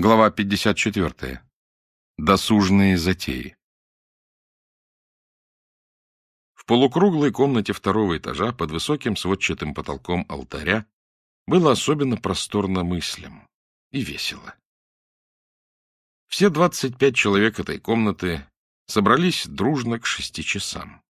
Глава 54. Досужные затеи. В полукруглой комнате второго этажа под высоким сводчатым потолком алтаря было особенно просторно мыслям и весело. Все двадцать пять человек этой комнаты собрались дружно к шести часам.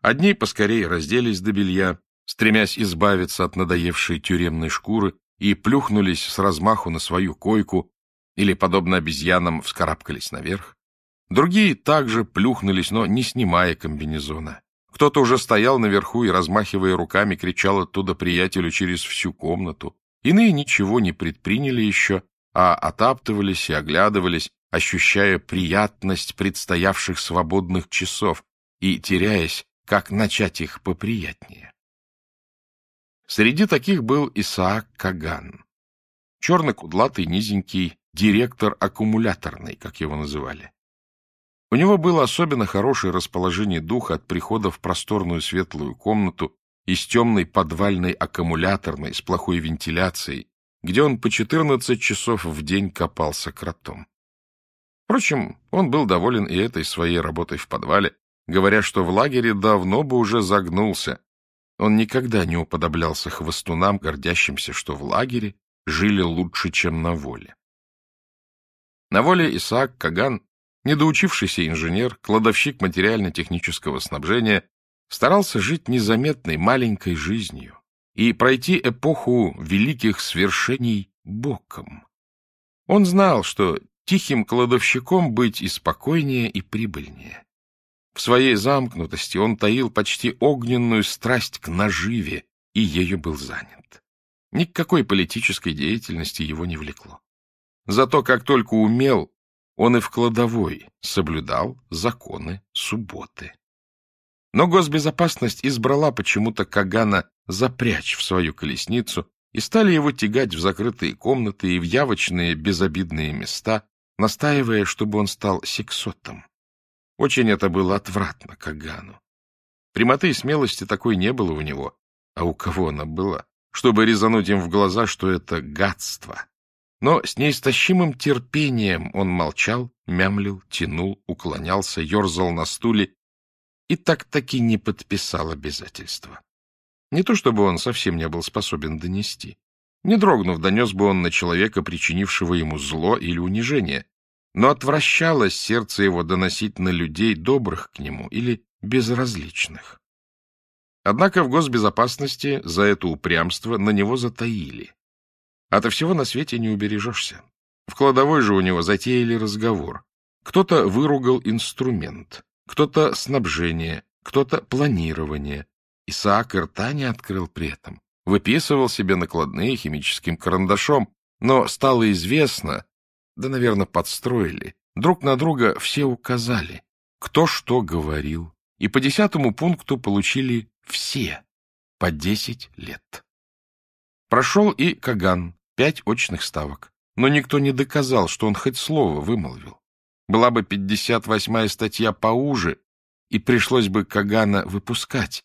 Одни поскорее разделись до белья, стремясь избавиться от надоевшей тюремной шкуры, и плюхнулись с размаху на свою койку или, подобно обезьянам, вскарабкались наверх. Другие также плюхнулись, но не снимая комбинезона. Кто-то уже стоял наверху и, размахивая руками, кричал оттуда приятелю через всю комнату. Иные ничего не предприняли еще, а отаптывались и оглядывались, ощущая приятность предстоявших свободных часов и теряясь, как начать их поприятнее. Среди таких был Исаак Каган. Черно-кудлатый, низенький, директор аккумуляторный, как его называли. У него было особенно хорошее расположение духа от прихода в просторную светлую комнату из темной подвальной аккумуляторной с плохой вентиляцией, где он по 14 часов в день копался кротом. Впрочем, он был доволен и этой своей работой в подвале, говоря, что в лагере давно бы уже загнулся, он никогда не уподоблялся хвостунам, гордящимся, что в лагере жили лучше, чем на воле. На воле Исаак Каган, недоучившийся инженер, кладовщик материально-технического снабжения, старался жить незаметной маленькой жизнью и пройти эпоху великих свершений боком. Он знал, что тихим кладовщиком быть и спокойнее, и прибыльнее. В своей замкнутости он таил почти огненную страсть к наживе, и ею был занят. Никакой политической деятельности его не влекло. Зато как только умел, он и в кладовой соблюдал законы субботы. Но госбезопасность избрала почему-то Кагана запрячь в свою колесницу и стали его тягать в закрытые комнаты и в явочные безобидные места, настаивая, чтобы он стал сексотом. Очень это было отвратно Кагану. Прямоты и смелости такой не было у него. А у кого она была? Чтобы резануть им в глаза, что это гадство. Но с неистощимым терпением он молчал, мямлил, тянул, уклонялся, ерзал на стуле и так-таки не подписал обязательства. Не то чтобы он совсем не был способен донести. Не дрогнув, донес бы он на человека, причинившего ему зло или унижение, но отвращалось сердце его доносить на людей, добрых к нему или безразличных. Однако в госбезопасности за это упрямство на него затаили. Ото всего на свете не убережешься. В кладовой же у него затеяли разговор. Кто-то выругал инструмент, кто-то снабжение, кто-то планирование. Исаак рта не открыл при этом. Выписывал себе накладные химическим карандашом, но стало известно, да, наверное, подстроили, друг на друга все указали, кто что говорил, и по десятому пункту получили все по десять лет. Прошел и Каган, пять очных ставок, но никто не доказал, что он хоть слово вымолвил. Была бы пятьдесят восьмая статья поуже, и пришлось бы Кагана выпускать.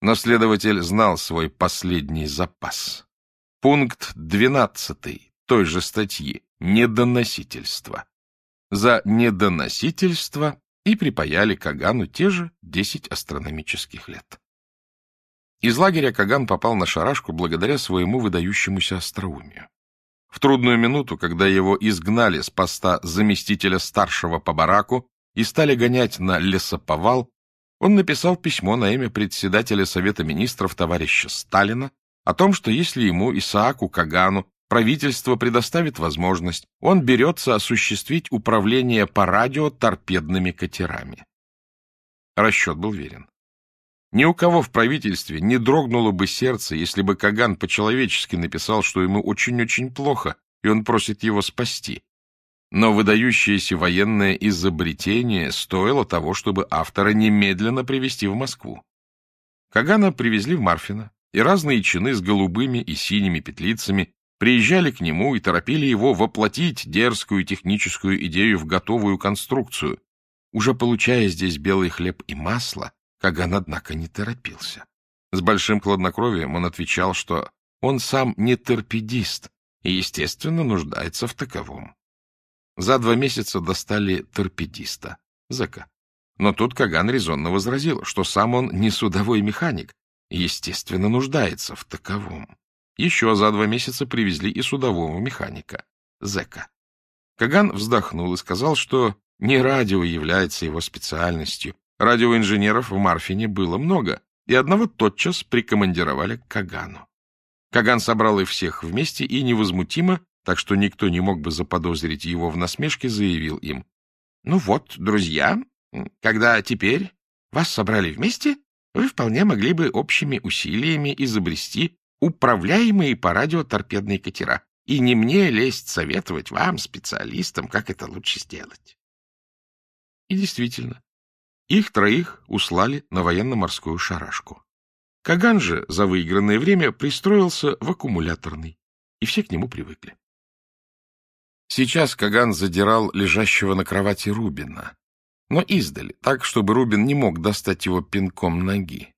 Но следователь знал свой последний запас. Пункт двенадцатый той же статьи недоносительство. За недоносительство и припаяли Кагану те же десять астрономических лет. Из лагеря Каган попал на шарашку благодаря своему выдающемуся остроумию. В трудную минуту, когда его изгнали с поста заместителя старшего по бараку и стали гонять на лесоповал, он написал письмо на имя председателя Совета министров товарища Сталина о том, что если ему, Исааку Кагану, правительство предоставит возможность, он берется осуществить управление по радио торпедными катерами. Расчет был верен. Ни у кого в правительстве не дрогнуло бы сердце, если бы Каган по-человечески написал, что ему очень-очень плохо, и он просит его спасти. Но выдающееся военное изобретение стоило того, чтобы автора немедленно привести в Москву. Кагана привезли в Марфино, и разные чины с голубыми и синими петлицами приезжали к нему и торопили его воплотить дерзкую техническую идею в готовую конструкцию. Уже получая здесь белый хлеб и масло, Каган, однако, не торопился. С большим хладнокровием он отвечал, что он сам не торпедист, и, естественно, нуждается в таковом. За два месяца достали торпедиста, Зека. Но тут Каган резонно возразил, что сам он не судовой механик, и, естественно, нуждается в таковом. Еще за два месяца привезли и судового механика, Зека. Каган вздохнул и сказал, что не радио является его специальностью. Радиоинженеров в Марфине было много, и одного тотчас прикомандировали к Кагану. Каган собрал их всех вместе и невозмутимо, так что никто не мог бы заподозрить его в насмешке, заявил им. — Ну вот, друзья, когда теперь вас собрали вместе, вы вполне могли бы общими усилиями изобрести управляемые по радио торпедные катера, и не мне лезть советовать вам, специалистам, как это лучше сделать. И действительно, их троих услали на военно-морскую шарашку. Каган же за выигранное время пристроился в аккумуляторный, и все к нему привыкли. Сейчас Каган задирал лежащего на кровати Рубина, но издали, так, чтобы Рубин не мог достать его пинком ноги. —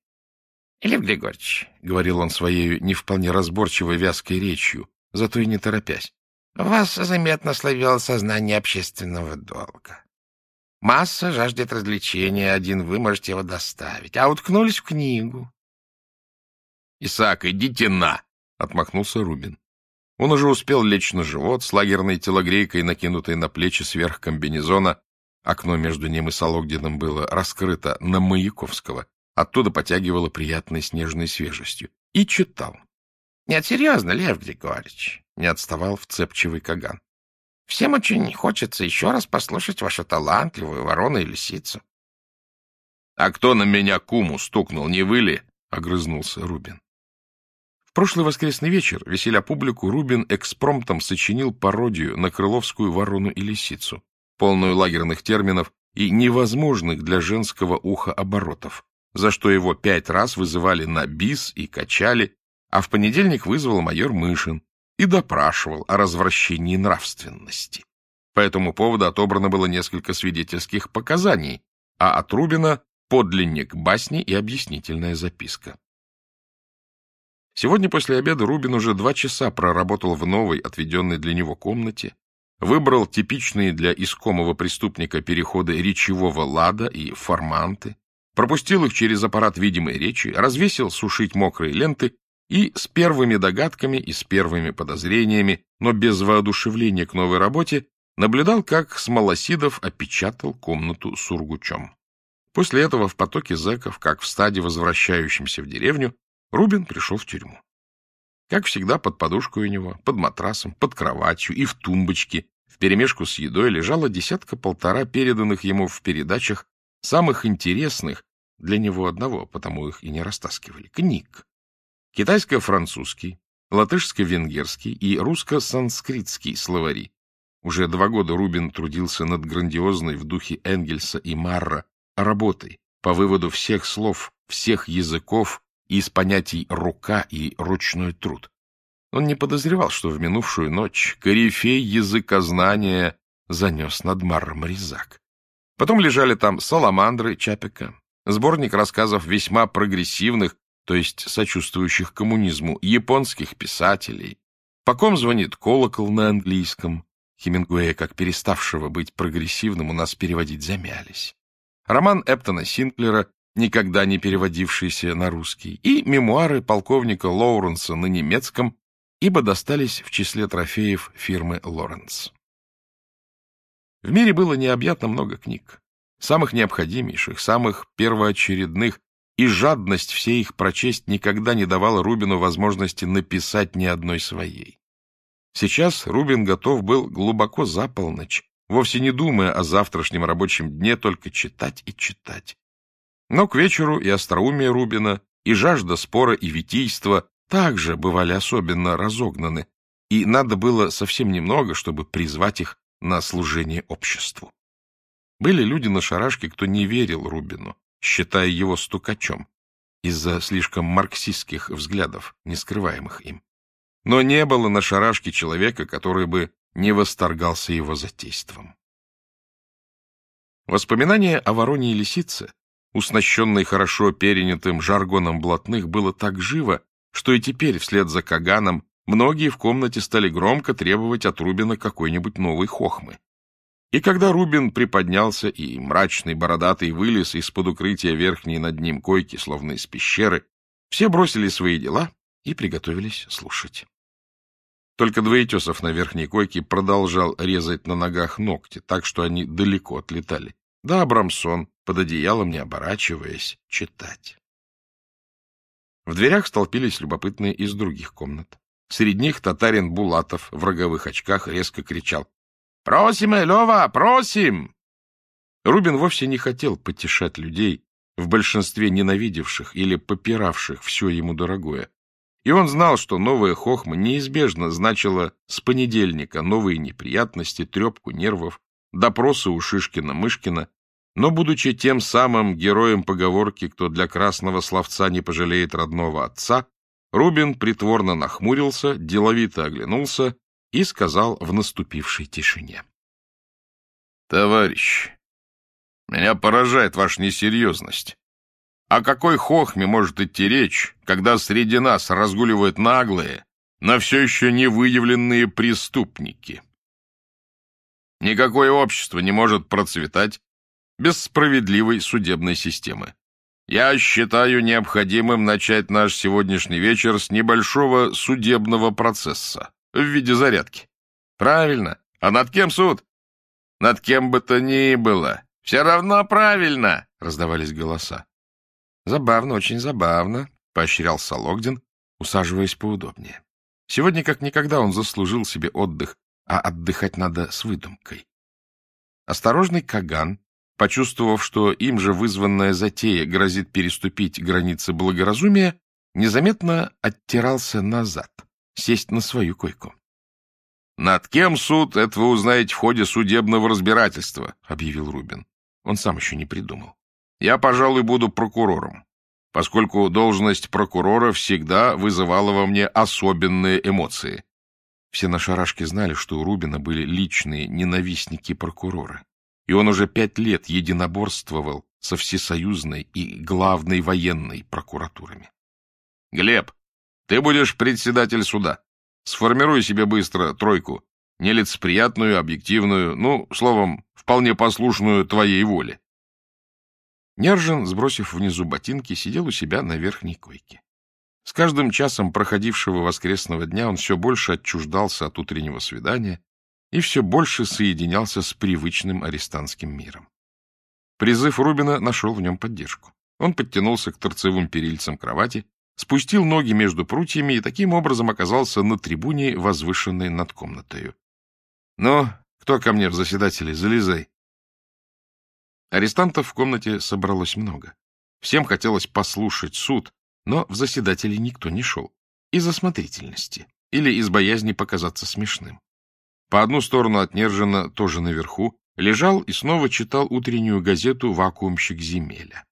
Лев Григорьевич, — говорил он своей не вполне разборчивой вязкой речью, зато и не торопясь, — вас заметно словило сознание общественного долга. Масса жаждет развлечения, один вы можете его доставить, а уткнулись в книгу. — Исаак, идите на! — отмахнулся Рубин. Он уже успел лечь на живот с лагерной телогрейкой, накинутой на плечи сверх комбинезона. Окно между ним и Сологдиным было раскрыто на Маяковского. Оттуда потягивало приятной снежной свежестью. И читал. — Нет, серьезно, Лев Григорьевич, — не отставал вцепчивый Каган. Всем очень хочется еще раз послушать вашу талантливую ворону и лисицу. — А кто на меня куму стукнул, не вы ли? — огрызнулся Рубин. В прошлый воскресный вечер, веселя публику, Рубин экспромтом сочинил пародию на крыловскую ворону и лисицу, полную лагерных терминов и невозможных для женского уха оборотов, за что его пять раз вызывали на бис и качали, а в понедельник вызвал майор Мышин, и допрашивал о развращении нравственности. По этому поводу отобрано было несколько свидетельских показаний, а от Рубина — подлинник басни и объяснительная записка. Сегодня после обеда Рубин уже два часа проработал в новой, отведенной для него комнате, выбрал типичные для искомого преступника переходы речевого лада и форманты, пропустил их через аппарат видимой речи, развесил сушить мокрые ленты и с первыми догадками и с первыми подозрениями, но без воодушевления к новой работе, наблюдал, как Смолосидов опечатал комнату сургучом. После этого в потоке зэков, как в стаде, возвращающемся в деревню, Рубин пришел в тюрьму. Как всегда, под подушкой у него, под матрасом, под кроватью и в тумбочке, вперемешку с едой, лежала десятка-полтора переданных ему в передачах самых интересных для него одного, потому их и не растаскивали, книг китайско-французский, латышско-венгерский и русско-санскритский словари. Уже два года Рубин трудился над грандиозной в духе Энгельса и Марра работой по выводу всех слов, всех языков из понятий «рука» и «ручной труд». Он не подозревал, что в минувшую ночь корифей языкознания занес над Марром резак. Потом лежали там «Саламандры» Чапика, сборник рассказов весьма прогрессивных то есть сочувствующих коммунизму, японских писателей. По ком звонит колокол на английском. Хемингуэя, как переставшего быть прогрессивным, у нас переводить замялись. Роман Эптона Синклера, никогда не переводившийся на русский, и мемуары полковника Лоуренса на немецком, ибо достались в числе трофеев фирмы Лоренс. В мире было необъятно много книг, самых необходимейших, самых первоочередных, и жадность все их прочесть никогда не давала Рубину возможности написать ни одной своей. Сейчас Рубин готов был глубоко за полночь, вовсе не думая о завтрашнем рабочем дне, только читать и читать. Но к вечеру и остроумие Рубина, и жажда спора и витийства также бывали особенно разогнаны, и надо было совсем немного, чтобы призвать их на служение обществу. Были люди на шарашке, кто не верил Рубину, считая его стукачом, из-за слишком марксистских взглядов, не скрываемых им. Но не было на шарашке человека, который бы не восторгался его затейством. Воспоминание о вороне и лисице, уснащенной хорошо перенятым жаргоном блатных, было так живо, что и теперь вслед за Каганом многие в комнате стали громко требовать от Рубина какой-нибудь новой хохмы. И когда Рубин приподнялся и мрачный бородатый вылез из-под укрытия верхней над ним койки, словно из пещеры, все бросили свои дела и приготовились слушать. Только Двоетесов на верхней койке продолжал резать на ногах ногти, так что они далеко отлетали. Да, Абрамсон, под одеялом не оборачиваясь, читать. В дверях столпились любопытные из других комнат. Среди них татарин Булатов в роговых очках резко кричал «Просим, Лева, просим!» Рубин вовсе не хотел потешать людей, в большинстве ненавидевших или попиравших все ему дорогое. И он знал, что новая хохма неизбежно значила с понедельника новые неприятности, трепку нервов, допросы у Шишкина-Мышкина, но, будучи тем самым героем поговорки «кто для красного словца не пожалеет родного отца», Рубин притворно нахмурился, деловито оглянулся и сказал в наступившей тишине. — Товарищ, меня поражает ваша несерьезность. О какой хохме может идти речь, когда среди нас разгуливают наглые, но все еще не выявленные преступники? Никакое общество не может процветать без справедливой судебной системы. Я считаю необходимым начать наш сегодняшний вечер с небольшого судебного процесса в виде зарядки. Правильно. А над кем суд? Над кем бы то ни было. Все равно правильно, раздавались голоса. Забавно, очень забавно, поощрял Сологдин, усаживаясь поудобнее. Сегодня как никогда он заслужил себе отдых, а отдыхать надо с выдумкой. Осторожный Каган, почувствовав, что им же вызванная затея грозит переступить границы благоразумия, незаметно оттирался назад сесть на свою койку. «Над кем суд, это вы узнаете в ходе судебного разбирательства», — объявил Рубин. Он сам еще не придумал. «Я, пожалуй, буду прокурором, поскольку должность прокурора всегда вызывала во мне особенные эмоции». Все на шарашке знали, что у Рубина были личные ненавистники прокурора, и он уже пять лет единоборствовал со всесоюзной и главной военной прокуратурами. «Глеб, ты будешь председатель суда. Сформируй себе быстро тройку, нелицеприятную, объективную, ну, словом, вполне послушную твоей воле. Нержин, сбросив внизу ботинки, сидел у себя на верхней койке. С каждым часом проходившего воскресного дня он все больше отчуждался от утреннего свидания и все больше соединялся с привычным арестантским миром. Призыв Рубина нашел в нем поддержку. Он подтянулся к торцевым перильцам кровати, спустил ноги между прутьями и таким образом оказался на трибуне, возвышенной над комнатою. — Ну, кто ко мне в заседатели? Залезай. Арестантов в комнате собралось много. Всем хотелось послушать суд, но в заседатели никто не шел. Из осмотрительности или из боязни показаться смешным. По одну сторону от Нержина, тоже наверху, лежал и снова читал утреннюю газету «Вакуумщик земеля».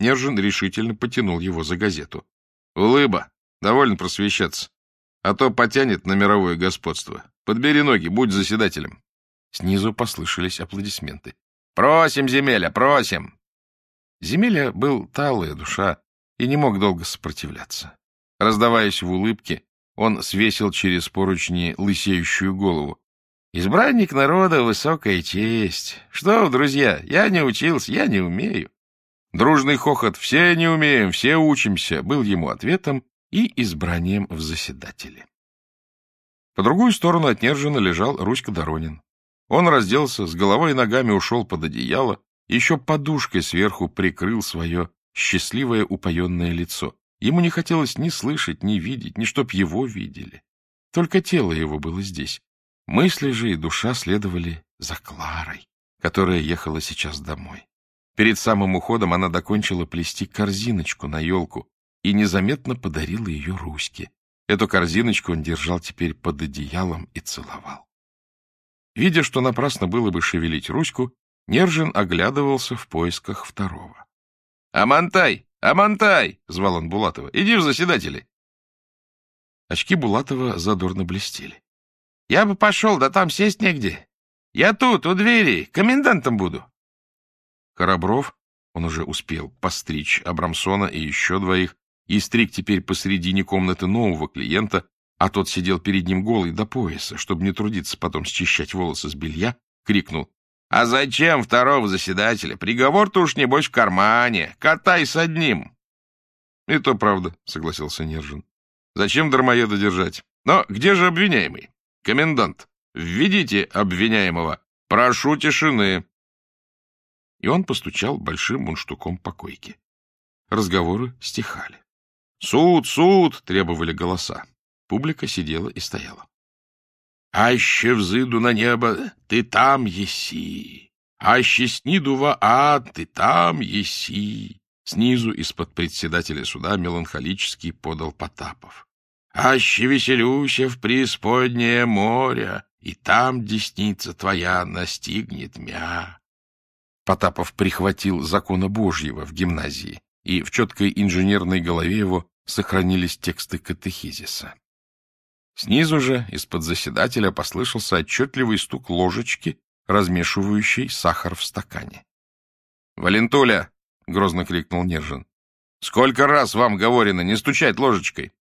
Нержин решительно потянул его за газету. Улыба, довольно просвещаться. А то потянет на мировое господство. Подбери ноги, будь заседателем. Снизу послышались аплодисменты. «Просим, Земеля, просим!» Земеля был талая душа и не мог долго сопротивляться. Раздаваясь в улыбке, он свесил через поручни лысеющую голову. «Избранник народа — высокая честь. Что, друзья, я не учился, я не умею. Дружный хохот «все не умеем, все учимся» был ему ответом и избранием в заседатели. По другую сторону от Нержина лежал Руська Доронин. Он разделся, с головой и ногами ушел под одеяло, еще подушкой сверху прикрыл свое счастливое упоенное лицо. Ему не хотелось ни слышать, ни видеть, ни чтоб его видели. Только тело его было здесь. Мысли же и душа следовали за Кларой, которая ехала сейчас домой. Перед самым уходом она докончила плести корзиночку на елку и незаметно подарила ее Руське. Эту корзиночку он держал теперь под одеялом и целовал. Видя, что напрасно было бы шевелить Руську, Нержин оглядывался в поисках второго. — Амантай! Амантай! — звал он Булатова. — Иди в заседатели! Очки Булатова задорно блестели. — Я бы пошел, да там сесть негде. Я тут, у двери, комендантом буду. Коробров, он уже успел постричь Абрамсона и еще двоих, и стриг теперь посредине комнаты нового клиента, а тот сидел перед ним голый до пояса, чтобы не трудиться потом счищать волосы с белья, крикнул. — А зачем второго заседателя? Приговор-то уж, небось, в кармане. Катай с одним. — то правда, — согласился Нержин. — Зачем дармоеда держать? Но где же обвиняемый? Комендант, введите обвиняемого. Прошу тишины. И он постучал большим мунштуком по койке. Разговоры стихали. «Суд, суд!» — требовали голоса. Публика сидела и стояла. «Аще взыду на небо, ты там еси! Аще сниду во ад, ты там еси!» Снизу из-под председателя суда меланхолически подал Потапов. «Аще веселюся в преисподнее море, и там десница твоя настигнет мя». Потапов прихватил закона Божьего в гимназии, и в четкой инженерной голове его сохранились тексты катехизиса. Снизу же, из-под заседателя, послышался отчетливый стук ложечки, размешивающей сахар в стакане. — Валентуля! — грозно крикнул Нержин. — Сколько раз вам говорено не стучать ложечкой? —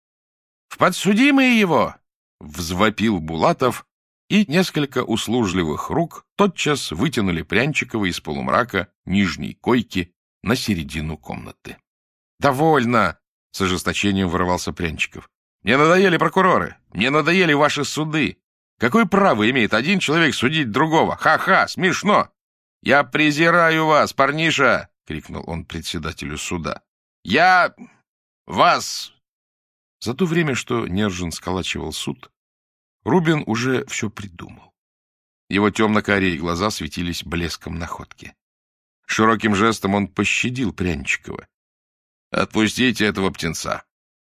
В подсудимые его! — взвопил Булатов, и несколько услужливых рук тотчас вытянули Прянчикова из полумрака нижней койки на середину комнаты. «Довольно!» — с ожесточением вырывался Прянчиков. Мне надоели прокуроры, мне надоели ваши суды. Какое право имеет один человек судить другого? Ха-ха, смешно! Я презираю вас, парниша! — крикнул он председателю суда. Я вас... За то время, что Нержин сколачивал суд, Рубин уже все придумал. Его темно-карие глаза светились блеском находки. Широким жестом он пощадил Прянчикова. — Отпустите этого птенца.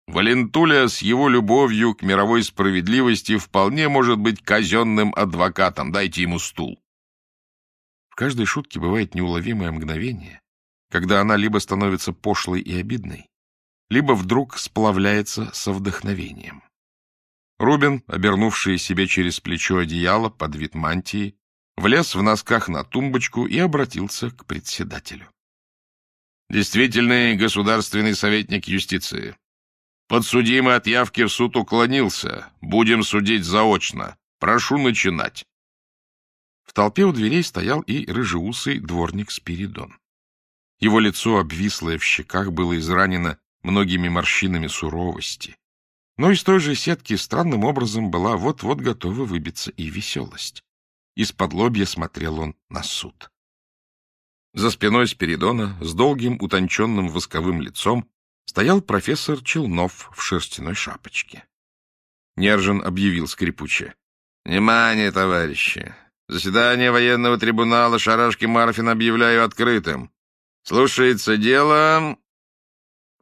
Валентуля с его любовью к мировой справедливости вполне может быть казенным адвокатом. Дайте ему стул. В каждой шутке бывает неуловимое мгновение, когда она либо становится пошлой и обидной, либо вдруг сплавляется со вдохновением. Рубин, обернувший себе через плечо одеяло под вид мантии, влез в носках на тумбочку и обратился к председателю. Действительный государственный советник юстиции, Подсудимый от явки в суд уклонился. Будем судить заочно. Прошу начинать. В толпе у дверей стоял и рыжеусый дворник Спиридон. Его лицо, обвислое в щеках, было изранено многими морщинами суровости. Но из той же сетки странным образом была вот-вот готова выбиться и веселость. Из-под лобья смотрел он на суд. За спиной Спиридона, с долгим утонченным восковым лицом, стоял профессор Челнов в шерстяной шапочке. Нержин объявил скрипуче. — Внимание, товарищи! Заседание военного трибунала Шарашки Марфин объявляю открытым. Слушается дело... —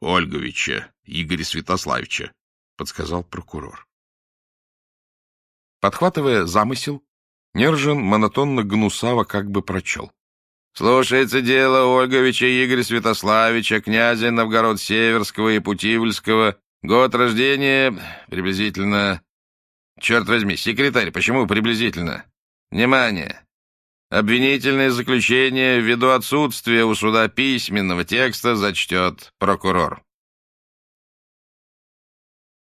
Ольговича Игоря Святославича, — подсказал прокурор. Подхватывая замысел, Нержин монотонно-гнусаво как бы прочел. Слушается дело Ольговича Игоря Святославича, князя Новгород-Северского и Путивльского. Год рождения приблизительно... Черт возьми, секретарь, почему приблизительно? Внимание! Обвинительное заключение ввиду отсутствия у суда письменного текста зачтет прокурор.